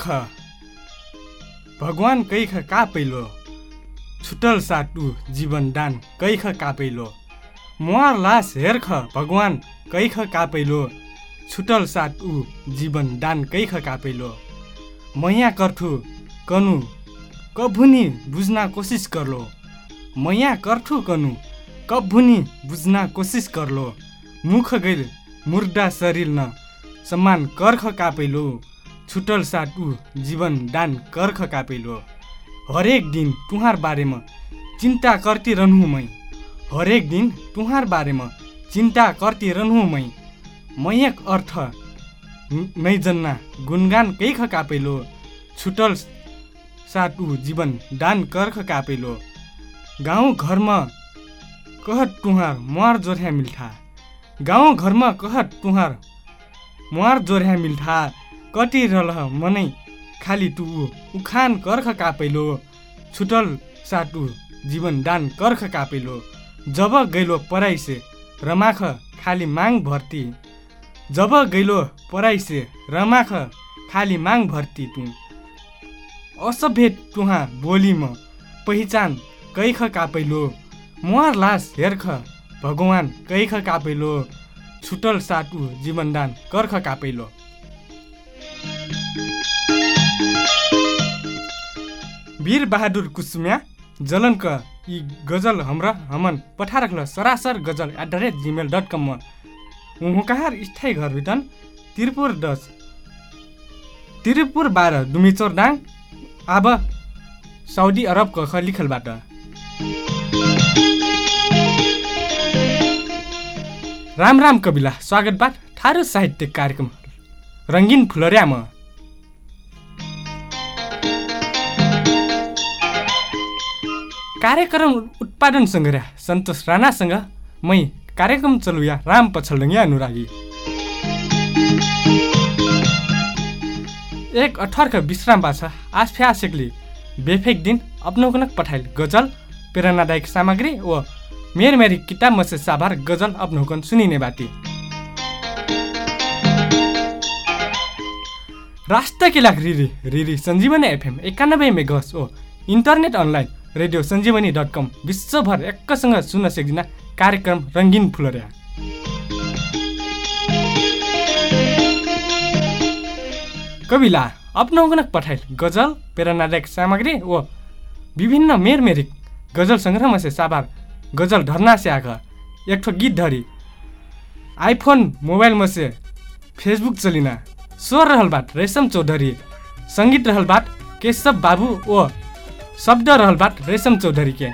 हेर्ख भगवान कैख कापैलो। छुटल साटु जीवन दान कैख कापैलो। मुहार लास हेर्ख भगवान कैख कापैलो। छुटल साटु जीवन दान कैख कापैलो। मैया कर्थु कनु कभुनी बुझ्न कोसिस गर्लो मैया कर्थु कनु कभुनी बुझ्न कोसिस गर्लो मुख गैल मुर्दा शरीर न सम्मान कर्ख कापैलो। छुटल साटु जीवन दान कर्ख कापैलो। हरेक दिन तुहार बारेमा चिन्ता करती रहनु मै। हरेक दिन तुहार बारेमा चिन्ता करती रहनु मै। मैयक अर्थ नै जन्ना गुणगान कैख कापैलो। छुटल साटु जीवन दान कर्ख कापैलो। गाउँ घरमा कहत तुहार मुहार जोर्या मिल्ठा। गाउँ घरमा कहत तुहार मुहार जोर्या मिल्ठा। कति रह मनै खाली टु उखान कर्ख कापैलो छुटल साटु जीवन दान कर्ख कापैलो जब गैलो पराइसे रमाख खाली माग भर्ती। जब गैलो पराइसे रमाख खाली माग भर्ती तु। असभ्य तुहा बोलीमा पहिचान कैख कापैलो मुहार लास हेर्ख भगवान कैख कापैलो छुटल साटु जीवनदान कर्ख कापैलो वीर बहादुर कुसुम्या जलनक यी गजल हाम्रा हमन पठा रखल सरासर गजल at the rate gmail dot कममा हुँकाहार स्थायी घर भितन त्रिपुर दस। त्रिपुर बाह्र डुमिचोर डाङ अब साउदी अरबको खलिखलबाट राम राम कविला स्वागतबाट ठाडो साहित्य कार्यक्रम। रङ्गिन फुलर्यामा। कार्यक्रम उत्पादन सङ्ग्रह सन्तोष राणासँग मै कार्यक्रम चलुया राम पछलडङ्गिया अनुरागी। एक अठारका विश्राम पाछ आसफे आसेकले बेफेक दिन अपनौकनक पठाइल गजल प्रेरणादायक सामग्री व मेर मेरी किताब मसे साभार गजल अपनौकन सुनिने बाटी। राष्ट्र किलाक रिरी रिरी सञ्जीवनी एफएम एकानब्बे मेगस ओ internet online radio Sanjivani dot com विश्वभर एकसँग सुन्न सक्दिन कार्यक्रम रङ्गिन फुलर्या। कविला अपनाउनक पठाइल गजल प्रेरणादायक सामग्री व विभिन्न मेरमेरिक गजल सङ्ग्रह से साभार गजल ढर्ना से आग एक ठो गीत धरी आइफोन मोबाइल से फेसबुक चलिना स्वर रहल बाट रेशम चौधरी सङ्गीत रहल बाट केशव बाबू ओ शब्द रहल बाट रेशम चौधरी के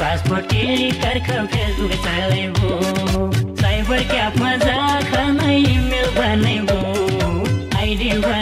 पासपोर्ट फेसबुक चलाइबो ड्राइभर क्याबमा जाखाना इमेल बनाइबो आइडी बनाइबो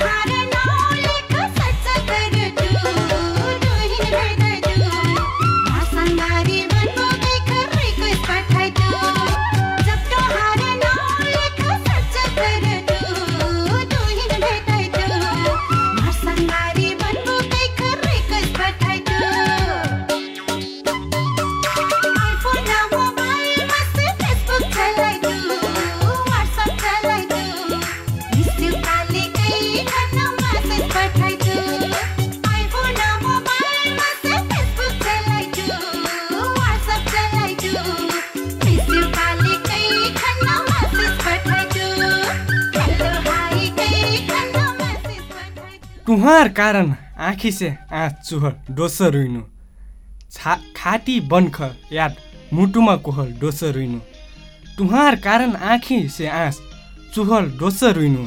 जब तोहार कारण आँखी से आँख चुहल डोसो रुइनु। छा खाटी बन्ख याद मुटुमा कोहल डोसो रुइनु। तुहार कारण आँखी से आँस चुहल डोस रुइनु।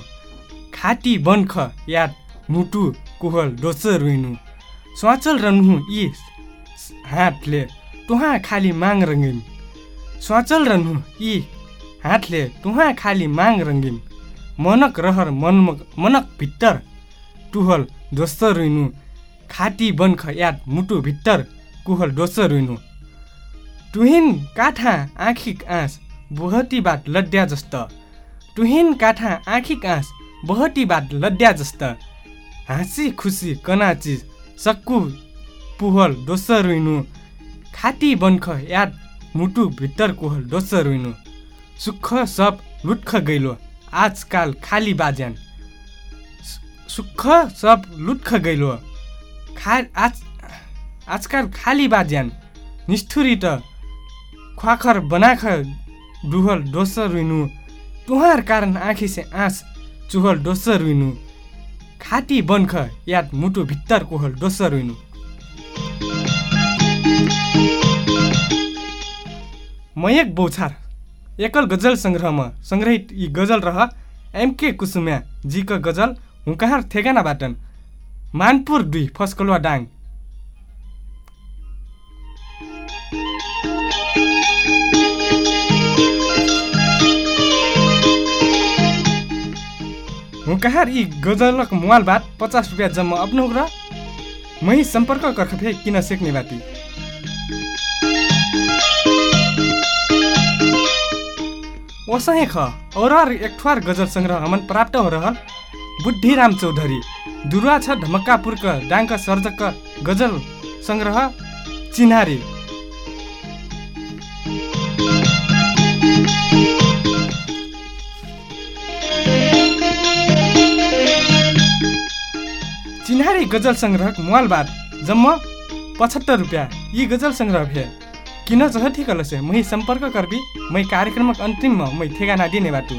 खाटी बन्ख याद मुटु कुहल डोस रुइनु। स्वाचल रन्हु यी हातले तुहा खाली माग रङ्गिम स्वाचल रन्हु यी हातले तुहा खाली माग रङ्गिम मनक रहर मनमक मनक भित्तर टुहल डोस रुइनु। खाटी बन्ख याद मुटु भित्तर कुहल डोस रुइनु। टुहिन काठा आँखिक आँस बहती बाट लड्या जस्त। टुहिन काठा आँखिक आँस बहती बाट लड्या जस्त। हाँसी खुसी कनाची सक्कु पुहल डोस रुइनु। खाटी बन्ख याद मुटु भित्तर कुहल डोस रुइनु। सुख सब लुट्ख गइलो आजकाल खाली बाज्यान। सुख सब लुट्ख गइलो खा आज आजकाल खाली बाज्यान निष्ठुरी त ख्वाखर बनाख डुहल डोस रुइनु। तुहार कारण आँखी से आँस चुहल डोस रुइनु। खाटी बन्ख याद मुटु भित्तर कोहल डोस रुइनु। मयक बौछार एकल गजल सङ्ग्रहमा सङ्ग्रहित यी गजल रह एमके कुसुम्या जीका गजल ठेगाना बाटन। मानपुर दुई फस्कलवा डाङ। हुँकहार यी गजलक मुवाल बात पचास रुपियाँ जम्मा अप्नु र मै सम्पर्क कर्खफे किन सेक्ने बाटी ओसहे ख एक गजल सङ्ग्रह हमन प्राप्त हो रहल। बुद्धिराम चौधरी दुर्वा छ ढमक्कापुरक डाङ्क सर्जक गजल सङ्ग्रह चिन्हारी। चिन्हारी गजल सङ्ग्रहक मुवालबाद जम्मा पचहत्तर रुपियाँ। यी गजल सङ्ग्रह भे। किन चाहती कलसे? मै सम्पर्क करबी मै कार्यक्रमक अन्तिममा मै ठेगाना दिने बाटु।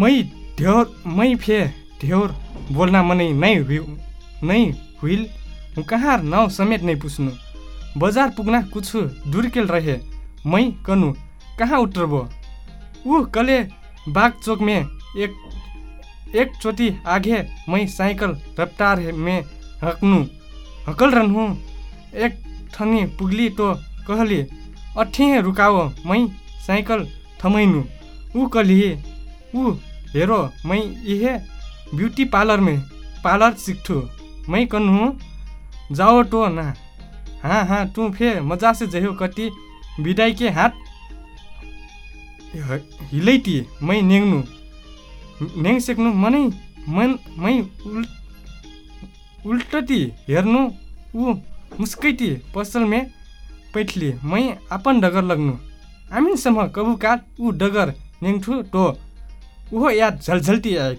मै ढ्योर मै फे ढ्योर बोल्न मनै नै नै हुइल। कहाँ नाउँ समेत नै पुस्नु? बजार पुग्न कुछु दुर्केल रहे मै कनु कहाँ उत्रबो? ऊ कले बाग चोक में एक एक चोटि आगे मै साइकल रफ्तार में हक्नु हकल रहनु एक ठनी पुगली तो कहली अठे रुकाओ मै साइकल थमैनु। ऊ कली ऊ हेरो मै इहे ब्यूटी पार्लर में पार्लर सिक्ठु मै कन्हु जाओ तो ना। हाँ हाँ तू फे मजा से जहो कति। बिदाई के हात। हिलैटी मै नेङ्नु नेङ सेक्नु मनै मन मै उल हेर्नु। ऊ मुस्कैती पसलमे पैठली। मै आपन डगर लग्नु। आमिनसम्म कबुकात ऊ डगर नेङ्ठु टो। उहो याद झलझल्ती आए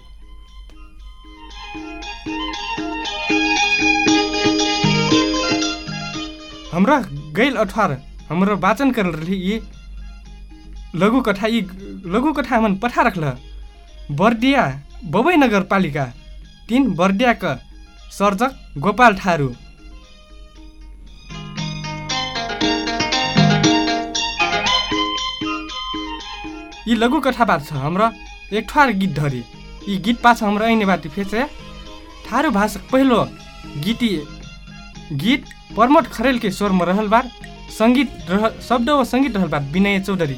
हमरा गैल अठवार हाम्रो वाचन करल यी लघु कथा यी लघु कथा हमन पठा रखल। बर्दिया बबई नगरपालिका तिन बर्दियाका सर्जक गोपाल ठारू। यी लघु कथा बात छ हाम्रो एक ठुवार गीत धरी। यी गीत पाछ हाम्रो ऐने बाटी फेचे ठारू भाषा पहिलो गीती गीत प्रमोद खरेल के स्वरमा रहल बार सङ्गीत रह शब्द व सङ्गीत रहल विनय चौधरी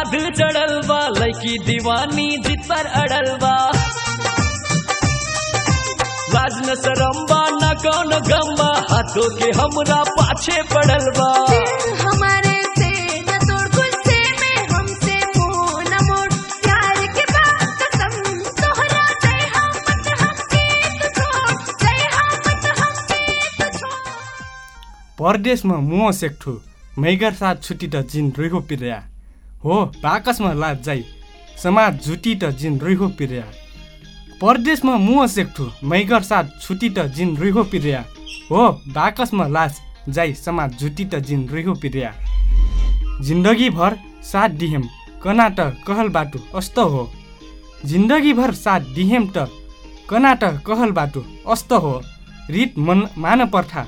उत्माद चढ़ल बा लड़की दीवानी जिद पर अड़ल बा लाज न शरम बा न कौन गम बा हाथों के हमरा पाछे पड़ल बा हमारे से न तोड़ गुस्से में हमसे मुँह न मोड़। प्यार के बात कसम तोहरा जय हम मत हमके तू छोड़। जय हम मत हमके तू छोड़। परदेशमा मुह सेक्ठु मैगर साथ छुट्टी त जिन रुहो पिर्या। हो बाकसमा लाज जाई। समाज झुटी त जिन रुहो पिर्या। परदेशमा मुह सेक्ठु मैगर साथ छुट्टी त जिन रुहो पिर्या। हो बाकसमा लाज जाई समाज झुटी त जिन रुहो पिर्या। जिन्दगीभर साथ दिहेम कनाट कहल बाटो अस्त हो। जिन्दगीभर साथ दिहेम त कनाट कहल बाटो अस्त हो। रित मन मान पर्था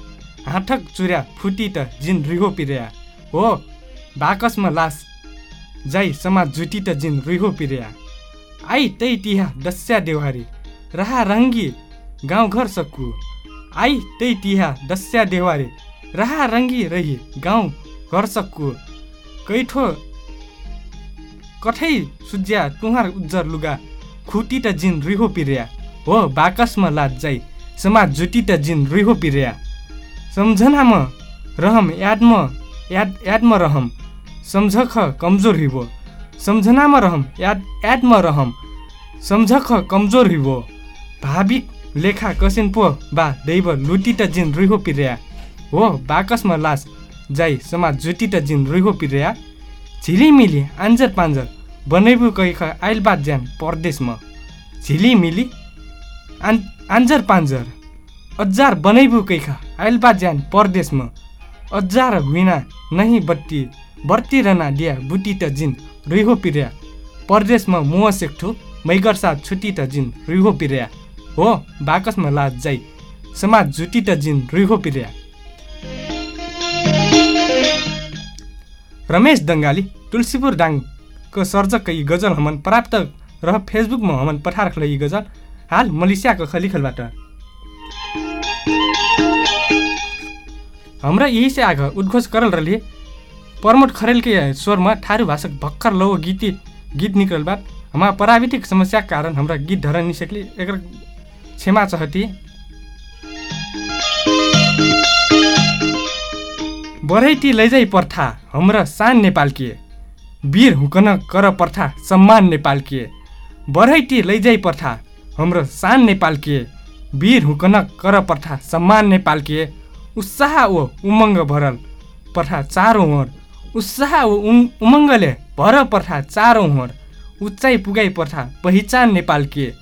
हाथक चुर्या फुटी त जिन रिहो पिर्या। हो बाकसमा लास जाई समाज जुटी त जिन रिहो पिर्या। आई तै तिहा दस्या देवारी रहा रङ्गी गाउँघर सक्कु। आई तै तिहा दस्या देवारी रहा रङ्गी रही गाउँ घर सक्कु। कैठो कठै सुज्या तुहार उज्जर लुगा खुटी त जिन रिहो पिर्या। हो बाकसमा लाज जाई समाज जुटी त जिन रिहो पिर्या। सम्झनामा रहम यादमा याद यादमा रहम। सम्झख कमजोर हिबो। सम्झनामा रहम याद यादमा रहम। सम्झख कमजोर हिबो। भाविक लेखा कसिन पो बा दैव लुटी त जिन रुहो पिर्या। हो बाकसमा लास जाई समाज जुटी त जिन रुहो पिर्या। झिलिमिली आन्जर पान्जर बनैबु कैख आइलबाद ज्यान परदेशमा। झिलिमिली आन आन्जर पान्जर अजार बनैबु कैखा आइलबा ज्यान परदेशमा। अजार हुइना नही बत्ती बर्ती रना दिया बुटी त जिन रुहो पिर्या। परदेशमा मुह सेक्ठु मैगर साथ छुट्टी त जिन रुहो पिर्या। हो बाकसमा लाज जाई समाज जुटी त जिन रुहो पिर्या। रमेश दङ्गाली तुलसीपुर डाङको सर्जक यी गजल हमन प्राप्त रह फेसबुकमा हमन पठार खल यी गजल। हाल मलेसियाको खलिखलबाट। हाम्रा यही से आग उद्घोष करल रही प्रमोद खरेल के स्वर में ठारू भाषक भक्कर लौ गीत गीत निकल बाद हमारा प्राविधिक समस्या के कारण हमरा गीत धर नहीं सकली। एक क्षमा चाहती। बरैटी लैजाई पर्था हाम्रा सान नेपाल वीर हुकन कर पर्था सम्मान नेपाल बरैटी लैजाई पर्था हाम्रो सान नेपाल वीर हुकन कर पर्था सम्मान नेपाल उत्साह ओ उमङ्ग भरल पर्था चारौँ होर उत्साह उमङ्गले भर पर्था चारौँ होर उचाइ पुगाइ पर्था पहिचान नेपाल के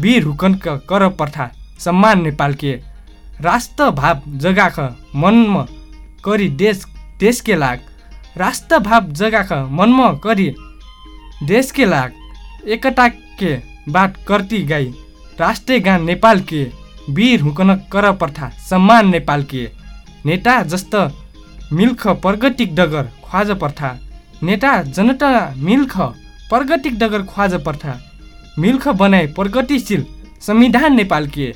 वीर हुकनक कर पर्था सम्मान नेपाल के राष्ट्र भाव जगाख मनमा करी देश देश के लाग राष्ट्र भाव जगाख मनमा करी देश के लाग एकता के बात करती गाई राष्ट्रिय गान नेपाल के वीर हुकन कर पर्था सम्मान नेपाल के नेता जस्तो मिल्ख प्रगतिक डगर ख्वाज पर्था। नेता जनता मिल्ख प्रगतिक डगर ख्वाज पर्था। मिल्ख बनाए प्रगतिशील संविधान नेपाल के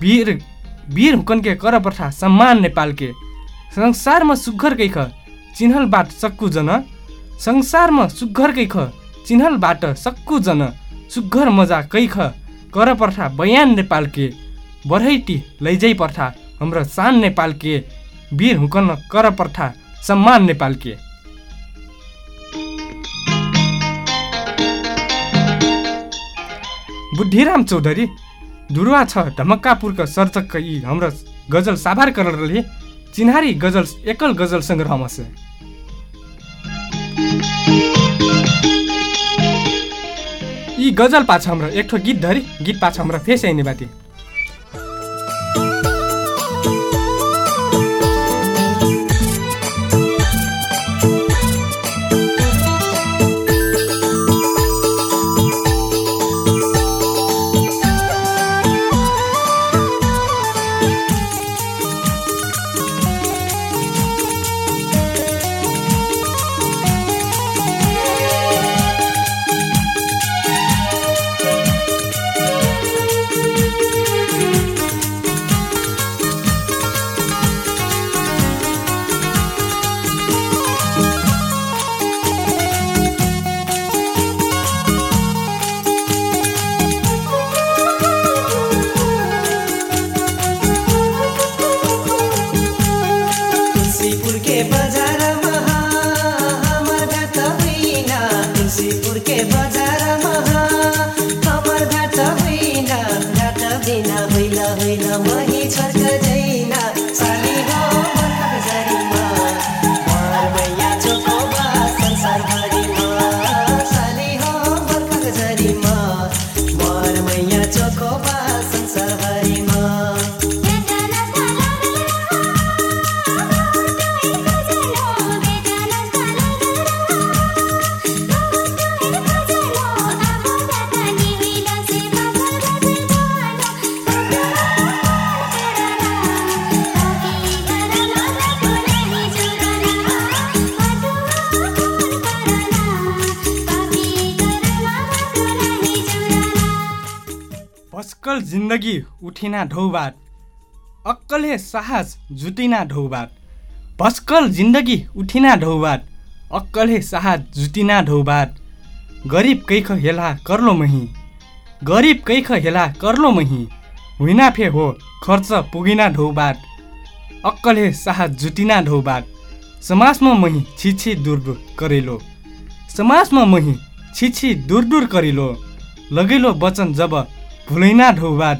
वीर वीर हुकन के कर पर्था सम्मान नेपाल के संसारमा सुग्घर कैख चिन्हल बाट सक्कु जन। संसारमा सुग्घर कैख चिन्हल बाट सक्कु जन। सुग्घर मजा कैख कर पर्था बयान नेपाल के बरैटी लैजाइ पर्था हाम्रो सान नेपाल के वीर हुकन कर पर्था सम्मान नेपाल के। बुद्धिराम चौधरी धुरुवा छ ढमक्कापुरका सर्जक यी हाम्रो गजल साभार करले चिन्हारी गजल एकल गजल सङ्ग्रहमा छ यी गजल पाछ हाम्रो एक ठो गीत धरी गीत पाछ हाम्रो फेस आइने बाटी। तुलसीपुर बजारमा हमर त होइन। तुलसीपुर बजार जिन्दगी उठिना ढौबाट अक्कले साहस जुटिना ढौबाट भस्कल जिन्दगी उठिना ढौबाट अक्कले साहस जुटिना ढौबाट गरिब कैख हेला कर्लो मही। गरिब कैख हेला कर्लो मही। हुइना फे हो खर्च पुगिना ढौबाट अक्कले साहस जुटिना ढौबाट समाजमा मही छिछि दूर दूर करेलो। समाजमा मही छिछि दूर करेलो। लगैलो वचन जब भुलैना ढौबाट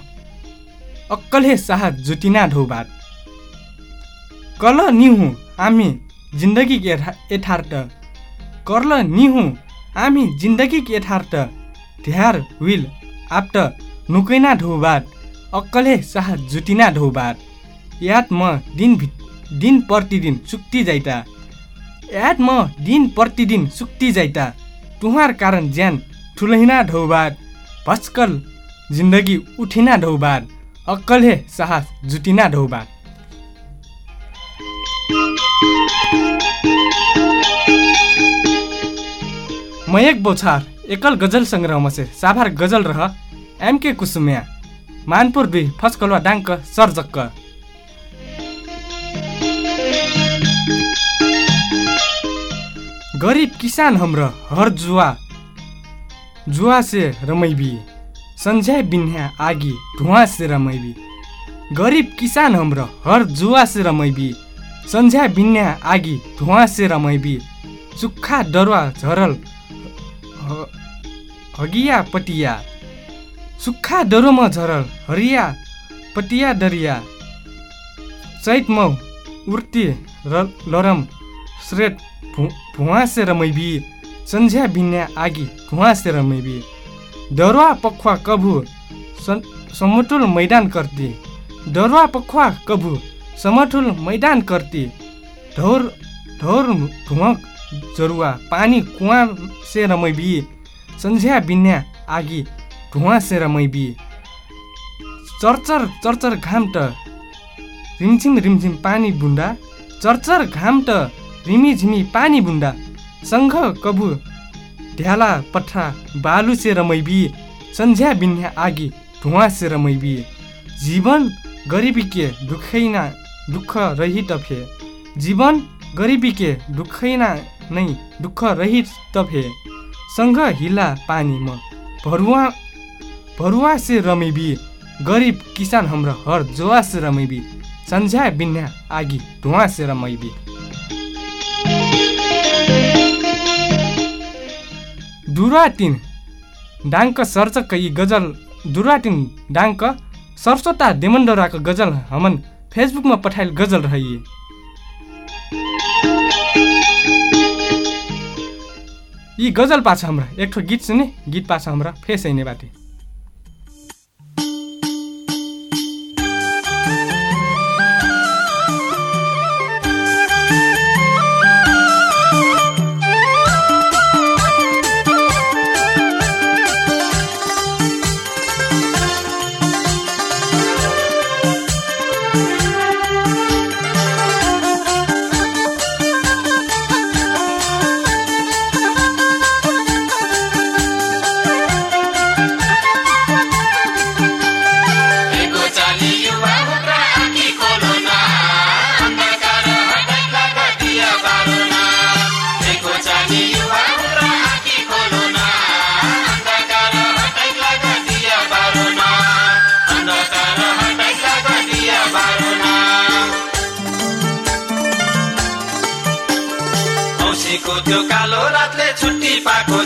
अक्कले साहस जुटिना ढौबाट कल निहु हामी जिन्दगी यथार्थ कर्ल निहु हामी जिन्दगी यथार्थ ध्यार विल आप्ट नुकैना ढौबाट अक्कले साहस जुटिना ढौबाट याद म दिन दिन प्रतिदिन सुक्ति जाइता याद म दिन प्रतिदिन सुक्ति जाइता तुहार कारण ज्यान ठुलैना ढौबाट भस्कल जिन्दगी उठिना ढौबाट अक्कले साहस जुटिना ढौबाट मयक बोछार एकल गजल सङ्ग्रहमा से साभार गजल रह एमके कुसुम्या मानपुर दुई फस्कलवा डाङ्क सर्जक्क गरिब किसान हाम्रो हर जुवा जुवा से रमैबी संझ्या बिन्ह्या आगी धुवा से रमैबी गरिब किसान हाम्रो हर जुवा से रमैबी संझ्या बिन्ह्या आगी धुवा से रमैबी सुक्खा डरुवा झरल हगिया पटिया। सुक्खा डरोमा झरल हरिया पटिया डरिया। चैत मौ उर्ती र लरम श्रेत भुवा से रमैबी संझ्या बिन्या आगी धुवा से रमैबी डरुवा पखुवा कभु समटुल मैदान करती। डरुवा पखुवा कभु समटुल मैदान करती। ढौर ढौर धुवक जरुवा पानी कुवा से रमैबी संझ्या बिन्या आगी धुवा से रमैबी चर्चर चर्चर घाम त रिमझिम रिमझिम पानी बुन्दा। चर्चर घाम त रिमिझिमी पानी बुन्दा। सङ्घ कभु ढ्याला पठा बालु से रमैबी सन्झ्या बिन्या आगी धुवा से रमैबी। जीवन गरिबी के दुखैना दुःख रहित फे। जीवन गरिबी के दुखैना नै दुःख रहित फे। सँग हिला पानीमा भरुवा भरुवा से रमेबी गरिब किसान हाम्रो हर जोवा से रमेबी। सन्झ्या बिन्या आगी धुवा से दुराटिन डाङ्क सर्चक यी गजल दुराटिन डाङ्क सरस्वता देमण्डराको गजल हमन फेसबुकमा पठाइल गजल रहिए। यी गजल पाछ हाम्रा एक ठो गीत सुने गीत पाछ हाम्रा फेस ऐने बाटे।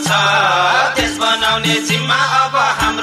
छ देश बनाउने जिम्मा अब हाम्रो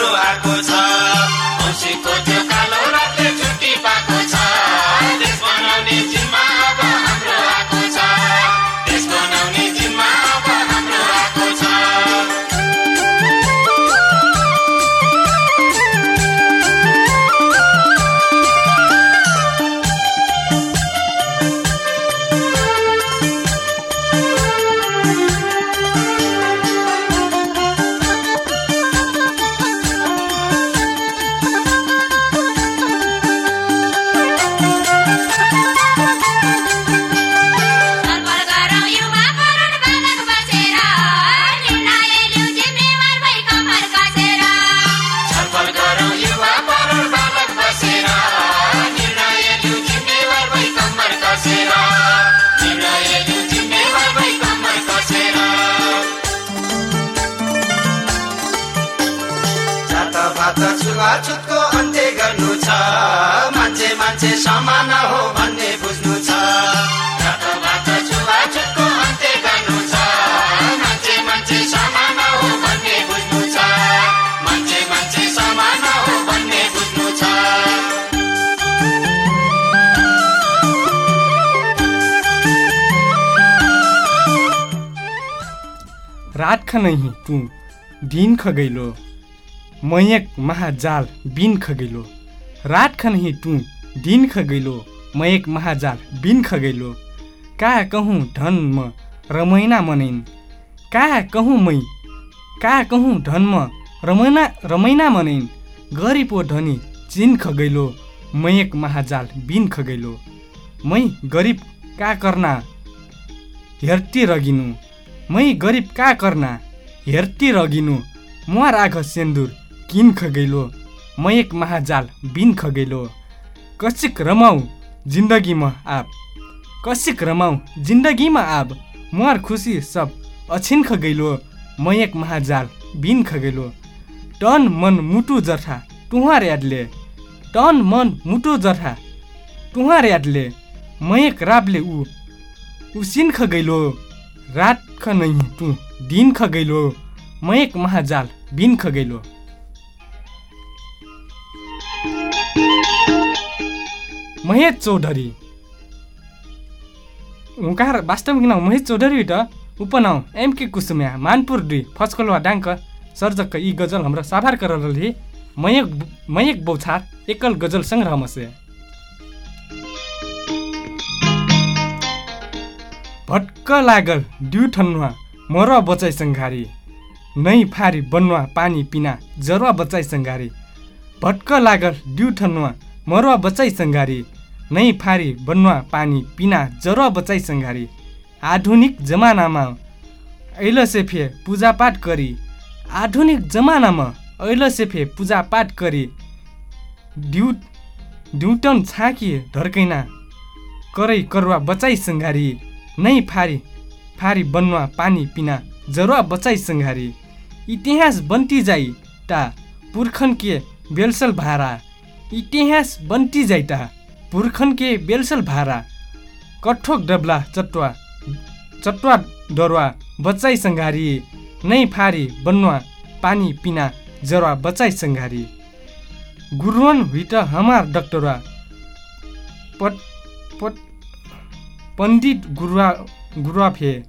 रात नहीं तू दिन ख गइलो। मयक महाजाल बिन ख गइलो। रात ख नहीं तू दिन ख गइलो। मयक महाजाल बिन ख गइलो। का कहूँ धन म रमैना मनैन? का कहूँ मै? का कहूँ धन म रमैना रमैना मनैन? गरिब धनी चिन ख गइलो। मयक महाजाल बिन ख गइलो। मै गरिब का करना हेर्ती रगिनु। मै गरिब का करना? हेर्ती रगिनु। म राख सेन्दुर किन खगैलो? म एक महाजाल बिन खगैलो। कसिक रमाउ जिन्दगीमा आब। कसिक रमाउ जिन्दगीमा आब। मुहार खुसी सब अछिन खगैलो। म एक महाजाल बिन खगैलो। टन मन मुटु जर्था तुहार यादले। टन मन मुटु जर्था तुहार यादले। म एक राबले ऊ उसिन खगैलो। रात ख नहीं तू दिन ख गइलो म एक महाजाल बिन ख गइलो महेश चौधरी। उकार वास्तविक नाउँ महेश चौधरी त उपनाउँ एमके कुसुम्या मानपुर दुई फचकलवा डाङ्क सर्जक यी गजल हाम्रो साभार करले मयक मयक बौछार एकल गजल सङ्ग्रह मसे भट्क लागल ड्यु ठन्नुवा मर बचाइ सङ्घारी। नै फारी बन्नुवा पानी पिना जरुवा बचाइ सङ्घारी। भट्क लागल ड्यु ठन्नुवा मरुवा बचाइ सङ्घारी। नै फारी बन्नुवा पानी पिना जरुवा बचाइ सङ्घारी। आधुनिक जमानामा ऐल सेफे पूजापाठ गरी आधुनिक जमानामा ऐल सेफे पूजापाठ गरी ड्यु ड्युटन छाकी ढर्कैना करै करुवा बचाइ सङ्घारी। नै फारी फारी बन्नुवा पानी पिना जरुवा बचाइ सङ्घारी इतिहास बन्टी जाई ता पुर्खन के बेलसल भारा। इतिहास बन्टी जाई ता पुर्खन के बेलसल भारा। कठोक डबला चटुवा चटुवा डरुवा बचाइ सङ्घारी नै फारी बन्नुवा पानी पिना जरुवा बचाइ सङ्घारी गुरुवन हुइट हमार डक्टरवा। पट पट पण्डित गुरुवा गुरुवा फे।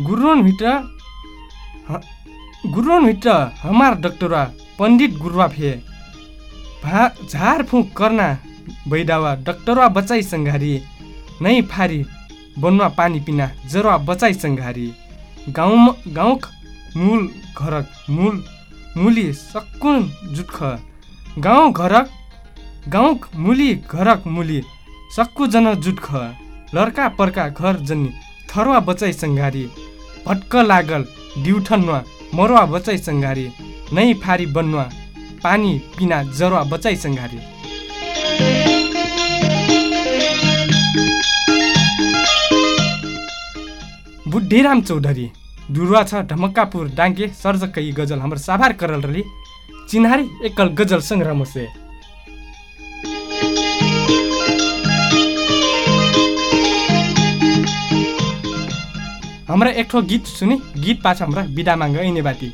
गुरुवन भित्र ह- गुरुवन भित्र हमार डक्टरवा पण्डित गुरुवा फे। भा झारफुक कर्ना बैदावा डक्टरवा बचाइ सङ्घारी। नै फारी बन्वा पानी पिना जरुवा बचाइ सङ्घारी। गाउँ गाउँ मूल घरक मूल मुली सकुन जुटख। गाउँ घरक गाउँ मुली घरक मुली सक्कु जन जुटख। लड्का पर्का घर जन्नी थरुवा बचाइ सङ्घारी भट्क लागल ड्युठन्वा मरुवा बचाइ सङ्घारी नै फारी बन्नुवा पानी पिना जरुवा बचाइ सङ्घारी। बुद्धिराम चौधरी दुरुवा छ ढमक्कापुर डाङ्गे सर्जक गजल हाम्रो साभार करल रली चिन्हारी एकल गजल सङ्ग्रह मसे। हमरा एक ठो गीत सुनि गीत पाछ हमरा बिदा माग ऐने बाटी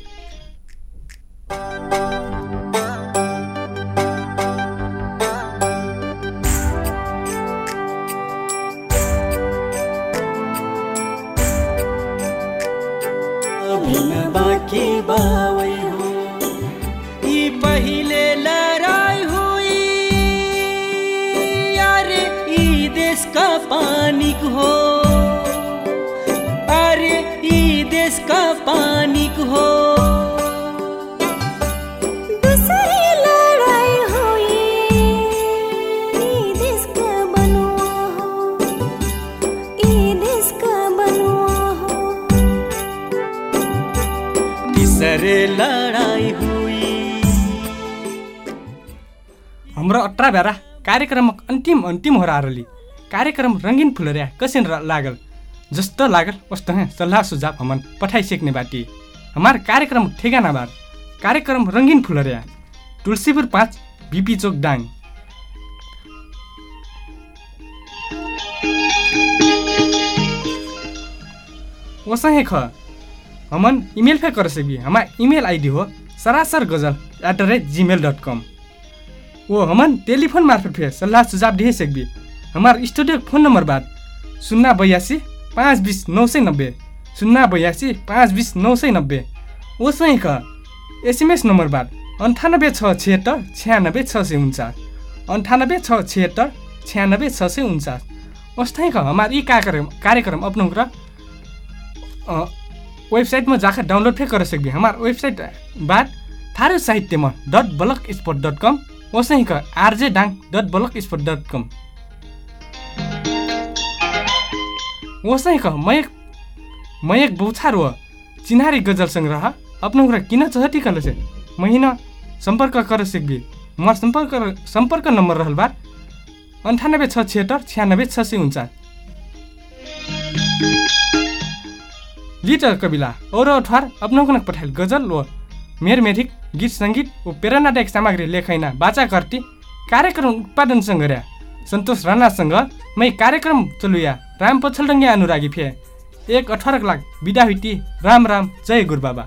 अन्तिम अन्तिम होरारली। कार्यक्रम रङ्गिन फुलरिया कसिन लागल। जस्तो लागल उस्तो है सल्लाह सुझाव हमन पठाइसक्ने बाटी। हाम्रो कार्यक्रम ठेगाना बार। कार्यक्रम रङ्गिन फुलरिया। तुलसीपुर पाँच बिपी चोक डाङ। ओसाहे ख। हमन इमेल फे कर हाम्रो इमेल आइडी हो सरासर गजल at the rate gmail dot com वो हमन टेलीफोन मार्फत फिर सल्लाह सुझाव दे सकबी हमार स्टूडियो फोन नंबर बात शून्य बयासी पाँच बिस नौ सय नब्बे। शून्य बयासी पाँच बिस नौ सय नब्बे। ओसै ख एसएमएस नम्बर बात अन्ठानब्बे छ छिहत्तर छ्यानब्बे छ सय उन्चास। अन्ठानब्बे छ छिहत्तर छ्यानब्बे छ सय उन्चास। अस्थायी ख हमार ई कार्यक्रम कार्यक्रम अपनाउँ र वेबसाइटमा जाकर डाउनलोड फेरि कर सकबी हमार वेबसाइट बात थारू साहित्यमा dot blog spot dot com. वसै क RJ Dang dot blog spot dot com. वसै क मयक मयक बौछार व चिन्हारी गजल सङ्ग्रह अपनाउँ र किन चहटी कल से महिना सम्पर्क कर सकबी हमार सम्पर्क सम्पर्क नम्बर रहल बात अन्ठानब्बे छ छिहत्तर छ्यानब्बे छ सय उन्चास। लिटर कविला और अठवार अपनाउनक पठाइल गजल व मेर मेधिक गीत सङ्गीत व प्रेरणादायक सामग्री लेखैना बाचा कर्ती कार्यक्रम उत्पादन सङ्ग्रह सन्तोष राणासँग मै कार्यक्रम चलुया राम पछलडङ्गे अनुरागी फे। एक अठारक लाख। बिदा राम राम। जय गुरु बाबा